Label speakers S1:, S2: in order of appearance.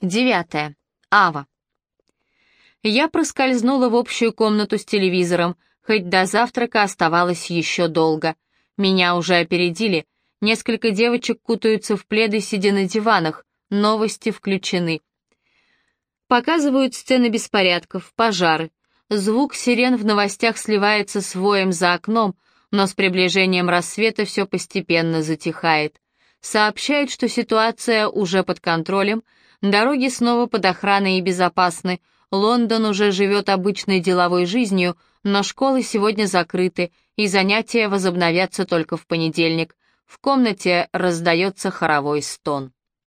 S1: Девятое. Ава. Я проскользнула в общую комнату с телевизором, хоть до завтрака оставалось еще долго. Меня уже опередили. Несколько девочек кутаются в пледы, сидя на диванах. Новости включены. Показывают сцены беспорядков, пожары. Звук сирен в новостях сливается с воем за окном, но с приближением рассвета все постепенно затихает. Сообщают, что ситуация уже под контролем, дороги снова под охраной и безопасны, Лондон уже живет обычной деловой жизнью, но школы сегодня закрыты, и занятия возобновятся только в понедельник. В комнате раздается хоровой стон.